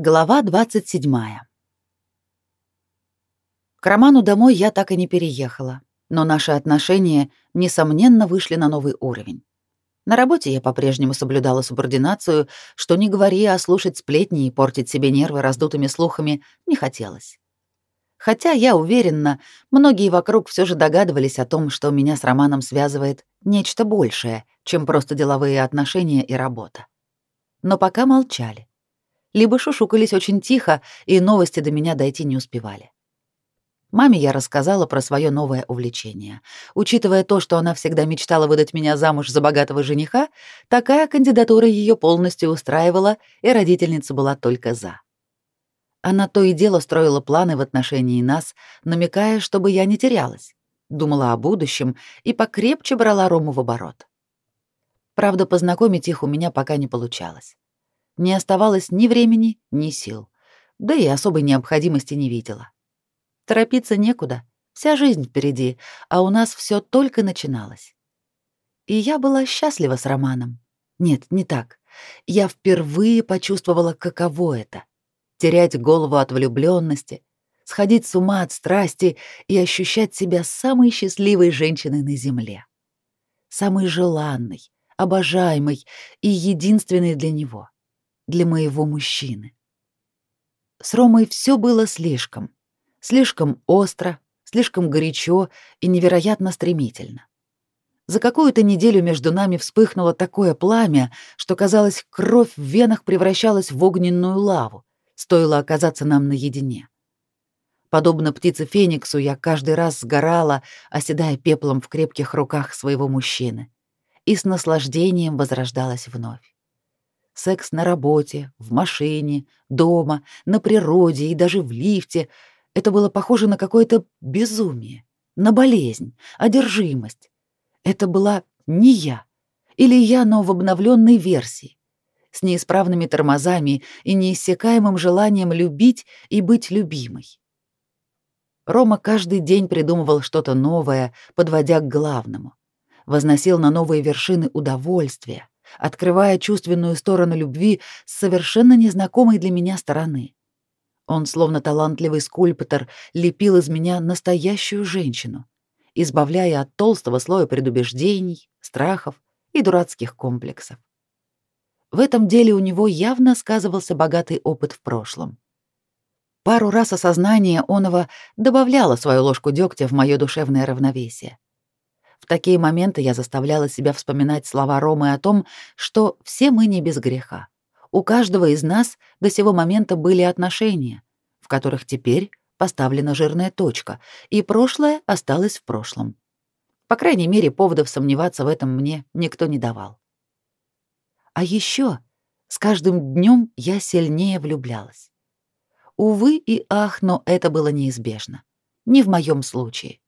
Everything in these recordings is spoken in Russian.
Глава 27. К Роману домой я так и не переехала, но наши отношения, несомненно, вышли на новый уровень. На работе я по-прежнему соблюдала субординацию, что не говори, а слушать сплетни и портить себе нервы раздутыми слухами не хотелось. Хотя я уверена, многие вокруг все же догадывались о том, что меня с Романом связывает нечто большее, чем просто деловые отношения и работа. Но пока молчали либо шушукались очень тихо, и новости до меня дойти не успевали. Маме я рассказала про свое новое увлечение. Учитывая то, что она всегда мечтала выдать меня замуж за богатого жениха, такая кандидатура ее полностью устраивала, и родительница была только за. Она то и дело строила планы в отношении нас, намекая, чтобы я не терялась, думала о будущем и покрепче брала Рому в оборот. Правда, познакомить их у меня пока не получалось не оставалось ни времени, ни сил, да и особой необходимости не видела. Торопиться некуда, вся жизнь впереди, а у нас все только начиналось. И я была счастлива с Романом. Нет, не так. Я впервые почувствовала, каково это — терять голову от влюбленности, сходить с ума от страсти и ощущать себя самой счастливой женщиной на земле. Самой желанной, обожаемой и единственной для него для моего мужчины. С Ромой все было слишком. Слишком остро, слишком горячо и невероятно стремительно. За какую-то неделю между нами вспыхнуло такое пламя, что, казалось, кровь в венах превращалась в огненную лаву, стоило оказаться нам наедине. Подобно птице Фениксу, я каждый раз сгорала, оседая пеплом в крепких руках своего мужчины, и с наслаждением возрождалась вновь. Секс на работе, в машине, дома, на природе и даже в лифте — это было похоже на какое-то безумие, на болезнь, одержимость. Это была не я, или я, но в обновленной версии, с неисправными тормозами и неиссякаемым желанием любить и быть любимой. Рома каждый день придумывал что-то новое, подводя к главному. Возносил на новые вершины удовольствия, открывая чувственную сторону любви с совершенно незнакомой для меня стороны. Он, словно талантливый скульптор, лепил из меня настоящую женщину, избавляя от толстого слоя предубеждений, страхов и дурацких комплексов. В этом деле у него явно сказывался богатый опыт в прошлом. Пару раз осознание оного добавляло свою ложку дегтя в мое душевное равновесие. В такие моменты я заставляла себя вспоминать слова Ромы о том, что все мы не без греха. У каждого из нас до сего момента были отношения, в которых теперь поставлена жирная точка, и прошлое осталось в прошлом. По крайней мере, поводов сомневаться в этом мне никто не давал. А еще с каждым днем я сильнее влюблялась. Увы и ах, но это было неизбежно. Не в моем случае.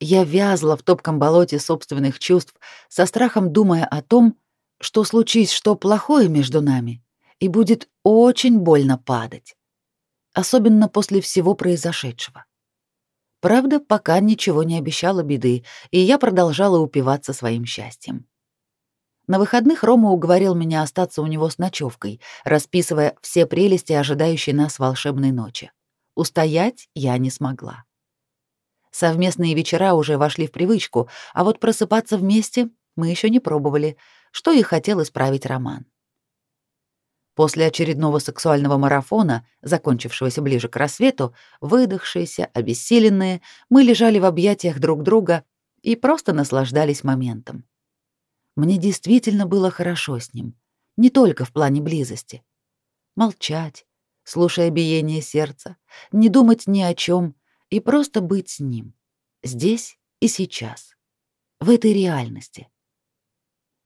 Я вязла в топком болоте собственных чувств, со страхом думая о том, что случись что плохое между нами, и будет очень больно падать. Особенно после всего произошедшего. Правда, пока ничего не обещало беды, и я продолжала упиваться своим счастьем. На выходных Рома уговорил меня остаться у него с ночевкой, расписывая все прелести ожидающей нас волшебной ночи. Устоять я не смогла. Совместные вечера уже вошли в привычку, а вот просыпаться вместе мы еще не пробовали, что и хотел исправить Роман. После очередного сексуального марафона, закончившегося ближе к рассвету, выдохшиеся, обессиленные, мы лежали в объятиях друг друга и просто наслаждались моментом. Мне действительно было хорошо с ним, не только в плане близости. Молчать, слушая биение сердца, не думать ни о чем, и просто быть с ним, здесь и сейчас, в этой реальности.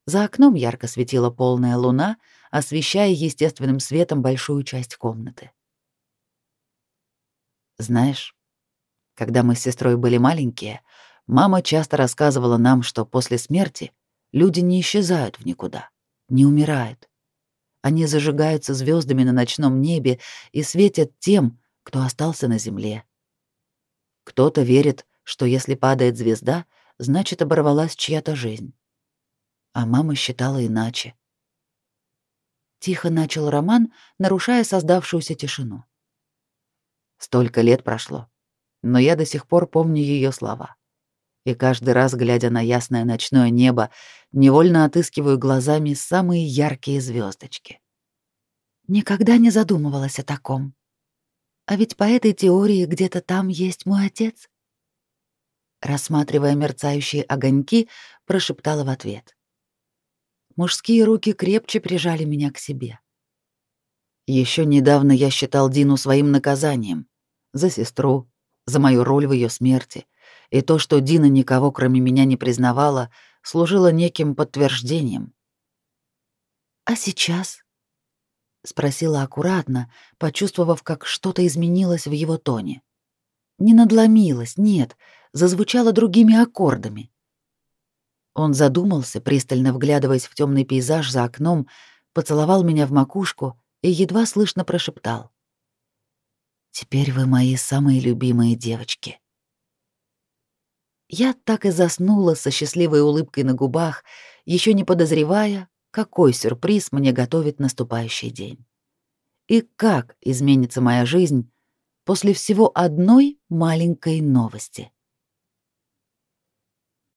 За окном ярко светила полная луна, освещая естественным светом большую часть комнаты. Знаешь, когда мы с сестрой были маленькие, мама часто рассказывала нам, что после смерти люди не исчезают в никуда, не умирают. Они зажигаются звездами на ночном небе и светят тем, кто остался на земле, кто-то верит, что если падает звезда, значит оборвалась чья-то жизнь. А мама считала иначе. Тихо начал Роман, нарушая создавшуюся тишину. Столько лет прошло, но я до сих пор помню ее слова. И каждый раз, глядя на ясное ночное небо, невольно отыскиваю глазами самые яркие звездочки. Никогда не задумывалась о таком. А ведь по этой теории где-то там есть мой отец. Рассматривая мерцающие огоньки, прошептала в ответ. Мужские руки крепче прижали меня к себе. Еще недавно я считал Дину своим наказанием за сестру, за мою роль в ее смерти, и то, что Дина никого кроме меня не признавала, служило неким подтверждением. А сейчас? Спросила аккуратно, почувствовав, как что-то изменилось в его тоне. Не надломилось, нет, зазвучало другими аккордами. Он задумался, пристально вглядываясь в темный пейзаж за окном, поцеловал меня в макушку и едва слышно прошептал. «Теперь вы мои самые любимые девочки». Я так и заснула со счастливой улыбкой на губах, еще не подозревая, какой сюрприз мне готовит наступающий день. И как изменится моя жизнь после всего одной маленькой новости.